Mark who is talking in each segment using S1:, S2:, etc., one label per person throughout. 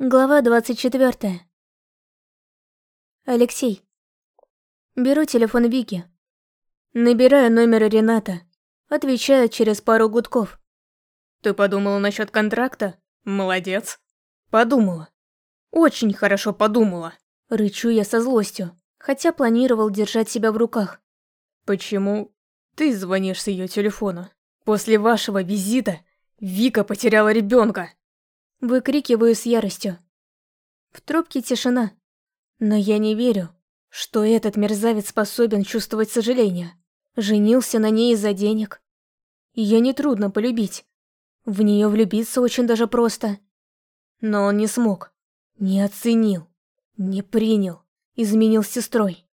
S1: Глава 24. Алексей. Беру телефон Вики. Набираю номер Рената. Отвечает через пару гудков.
S2: Ты подумала насчет контракта? Молодец. Подумала. Очень хорошо подумала.
S1: Рычу я со злостью, хотя планировал держать себя в руках.
S2: Почему ты звонишь с ее телефона? После вашего визита Вика потеряла ребенка.
S1: Выкрикиваю с яростью. В трубке тишина. Но я не верю, что этот мерзавец способен чувствовать сожаление. Женился на ней из-за денег. Ее нетрудно полюбить. В нее влюбиться очень даже просто. Но он не смог. Не оценил. Не принял. Изменил с сестрой.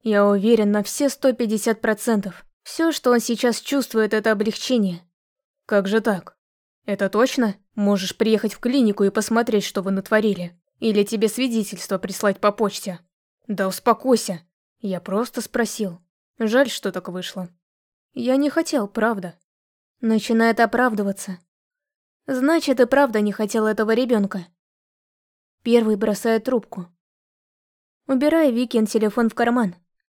S1: Я уверен на все 150%. Все, что он сейчас чувствует, это облегчение.
S2: Как же так? «Это точно? Можешь приехать в клинику и посмотреть, что вы натворили. Или тебе свидетельство прислать по почте». «Да успокойся. Я просто спросил. Жаль, что так вышло».
S1: «Я не хотел, правда». Начинает оправдываться. «Значит, и правда не хотел этого ребенка. Первый бросает трубку. Убираю Викин телефон в карман.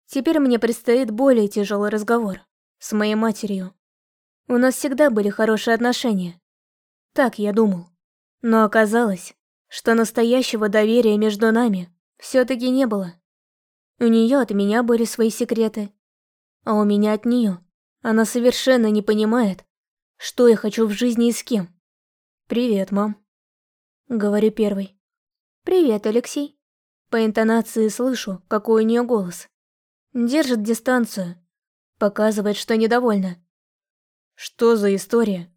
S1: Теперь мне предстоит более тяжелый разговор. С моей матерью. У нас всегда были хорошие отношения. Так я думал. Но оказалось, что настоящего доверия между нами все-таки не было. У нее от меня были свои секреты, а у меня от нее. Она совершенно не понимает, что я хочу в жизни и с кем. «Привет, мам», — говорю первый. «Привет, Алексей». По интонации слышу, какой у нее голос. Держит дистанцию, показывает, что недовольна.
S2: «Что за история?»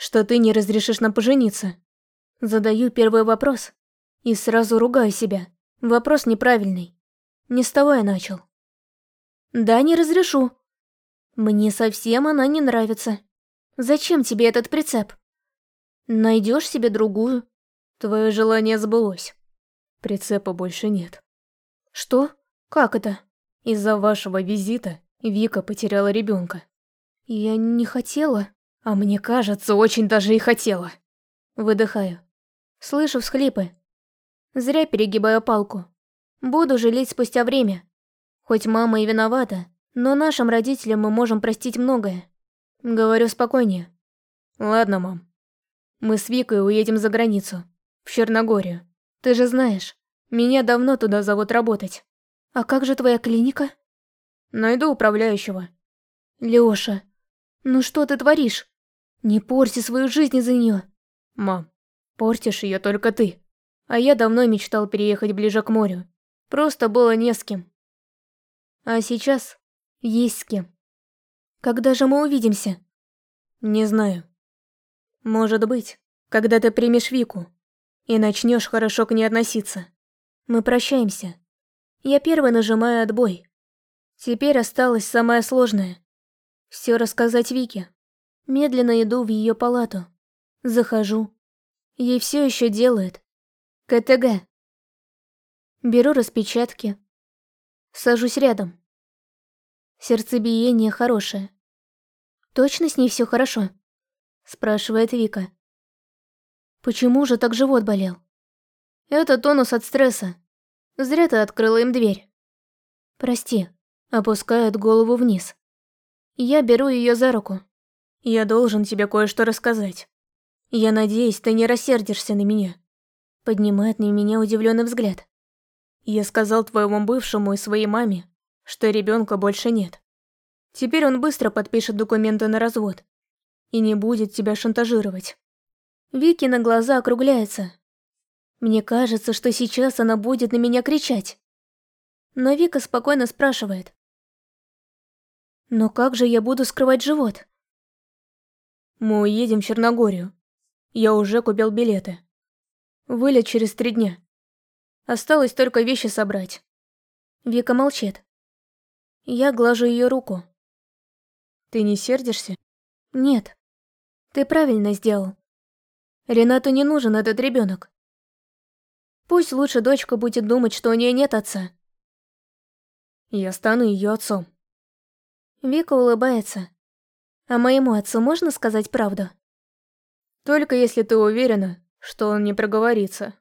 S2: Что ты не разрешишь нам пожениться.
S1: Задаю первый вопрос и сразу ругаю себя. Вопрос неправильный. Не с того я начал. Да, не разрешу. Мне совсем она не нравится. Зачем тебе этот прицеп? Найдешь себе другую.
S2: Твое желание сбылось. Прицепа больше нет.
S1: Что? Как это?
S2: Из-за вашего визита Вика потеряла ребенка.
S1: Я не хотела.
S2: А мне кажется, очень даже и хотела.
S1: Выдыхаю. Слышу всхлипы. Зря перегибаю палку. Буду жалеть спустя время. Хоть мама и виновата, но нашим родителям мы можем простить многое. Говорю спокойнее.
S2: Ладно, мам. Мы с Викой уедем за границу. В Черногорию. Ты же знаешь, меня давно туда зовут работать.
S1: А как же твоя клиника?
S2: Найду управляющего.
S1: Лёша, ну что ты творишь? Не порти свою жизнь из-за нее.
S2: Мам, портишь ее только ты. А я давно мечтал переехать ближе к морю. Просто было не с кем.
S1: А сейчас есть с кем. Когда же мы увидимся?
S2: Не знаю. Может быть, когда ты примешь Вику и начнешь хорошо к ней относиться.
S1: Мы прощаемся. Я первой нажимаю отбой. Теперь осталось самое сложное. Все рассказать Вике. Медленно иду в ее палату. Захожу. Ей все еще делают. КТГ. Беру распечатки. Сажусь рядом. Сердцебиение хорошее. Точно с ней все хорошо? Спрашивает Вика. Почему же так живот болел? Это тонус от стресса. Зря ты открыла им дверь. Прости. Опускает голову вниз. Я беру ее за руку.
S2: Я должен тебе кое-что рассказать. Я надеюсь, ты не рассердишься на меня.
S1: Поднимает на меня удивленный взгляд.
S2: Я сказал твоему бывшему и своей маме, что ребенка больше нет. Теперь он быстро подпишет документы на развод и не будет тебя шантажировать.
S1: Вики на глаза округляется. Мне кажется, что сейчас она будет на меня кричать. Но Вика спокойно спрашивает. Но как же я буду скрывать живот?
S2: Мы уедем в Черногорию. Я уже купил билеты. Вылет через три дня. Осталось только вещи собрать.
S1: Вика молчит. Я глажу ее руку.
S2: Ты не сердишься?
S1: Нет. Ты правильно сделал. Ренату не нужен этот ребенок. Пусть лучше дочка будет думать, что у нее нет отца.
S2: Я стану ее отцом.
S1: Вика улыбается. А моему отцу можно сказать правду?
S2: Только если ты уверена, что он не проговорится.